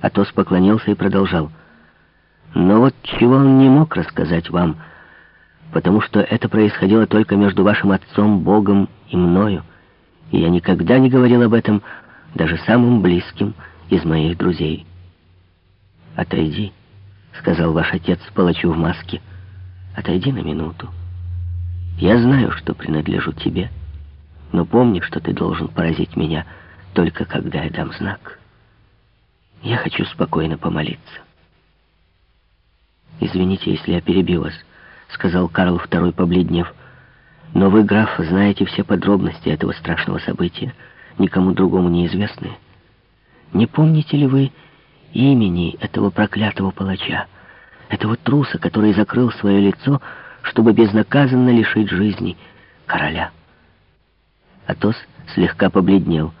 Атос поклонился и продолжал. «Но вот чего он не мог рассказать вам, потому что это происходило только между вашим отцом, Богом и мною, и я никогда не говорил об этом даже самым близким из моих друзей». «Отойди», — сказал ваш отец палачу в маске, — «отойди на минуту. Я знаю, что принадлежу тебе, но помни, что ты должен поразить меня только когда я дам знак». Я хочу спокойно помолиться. «Извините, если я перебил вас», — сказал Карл II, побледнев. «Но вы, граф, знаете все подробности этого страшного события, никому другому неизвестные. Не помните ли вы имени этого проклятого палача, этого труса, который закрыл свое лицо, чтобы безнаказанно лишить жизни короля?» Атос слегка побледнел.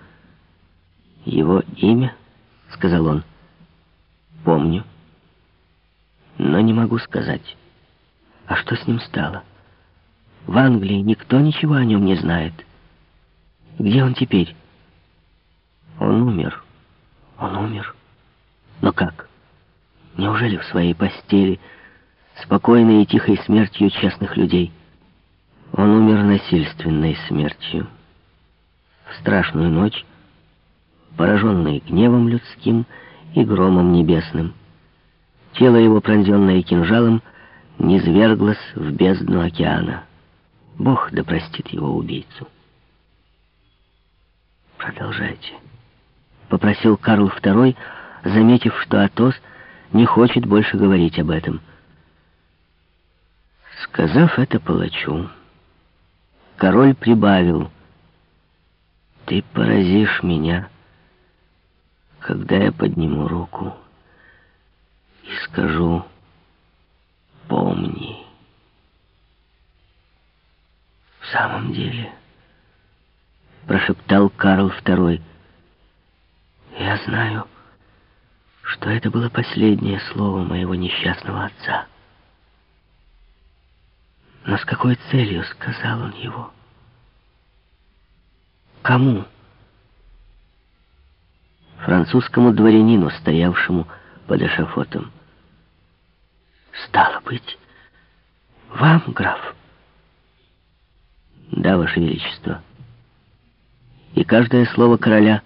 «Его имя?» — сказал он. «Помню, но не могу сказать. А что с ним стало? В Англии никто ничего о нем не знает. Где он теперь?» «Он умер. Он умер. Но как? Неужели в своей постели, спокойной и тихой смертью честных людей?» Он умер насильственной смертью. В страшную ночь пораженный гневом людским и громом небесным. Тело его, пронзенное кинжалом, низверглось в бездну океана. Бог да простит его убийцу. «Продолжайте», — попросил Карл II, заметив, что Атос не хочет больше говорить об этом. Сказав это палачу, король прибавил, «Ты поразишь меня» когда я подниму руку и скажу «помни». В самом деле, прошептал Карл II, я знаю, что это было последнее слово моего несчастного отца. Но с какой целью сказал он его? Кому? Французскому дворянину, стоявшему под эшафотом. «Стало быть, вам, граф?» «Да, ваше величество». И каждое слово короля,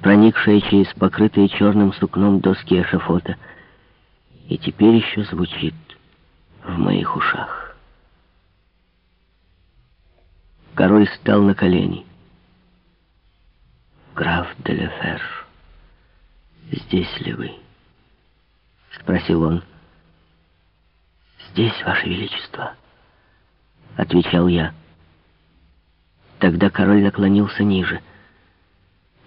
проникшее через покрытые черным сукном доски эшафота, и теперь еще звучит в моих ушах. Король встал на колени. «Граф де Лефер» здесь ли вы?» — спросил он. «Здесь, Ваше Величество», — отвечал я. Тогда король наклонился ниже.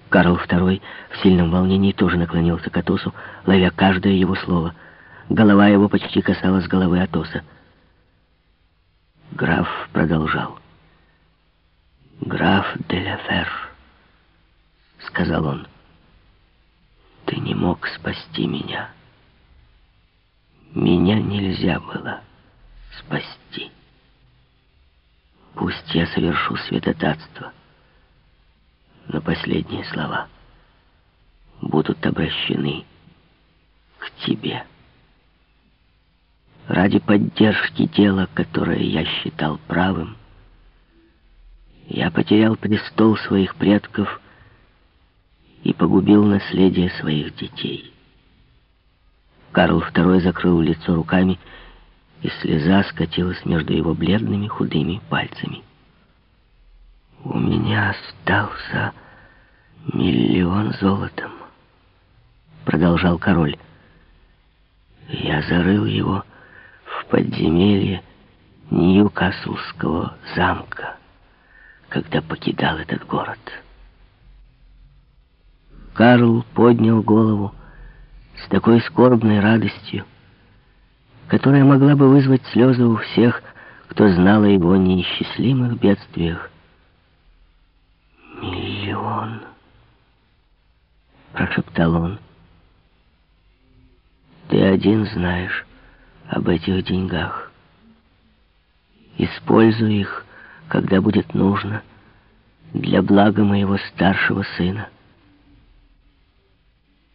Карл II в сильном волнении тоже наклонился к Атосу, ловя каждое его слово. Голова его почти касалась головы Атоса. Граф продолжал. «Граф де ла Фер», — сказал он. Ты не мог спасти меня. Меня нельзя было спасти. Пусть я совершу святотатство, но последние слова будут обращены к тебе. Ради поддержки дела, которое я считал правым, я потерял престол своих предков и погубил наследие своих детей. Карл II закрыл лицо руками, и слеза скатилась между его бледными худыми пальцами. «У меня остался миллион золотом», — продолжал король. «Я зарыл его в подземелье Ньюкаслского замка, когда покидал этот город». Карл поднял голову с такой скорбной радостью, которая могла бы вызвать слезы у всех, кто знал о его неисчислимых бедствиях. «Миллион!» — прошептал он. «Ты один знаешь об этих деньгах. Используй их, когда будет нужно, для блага моего старшего сына».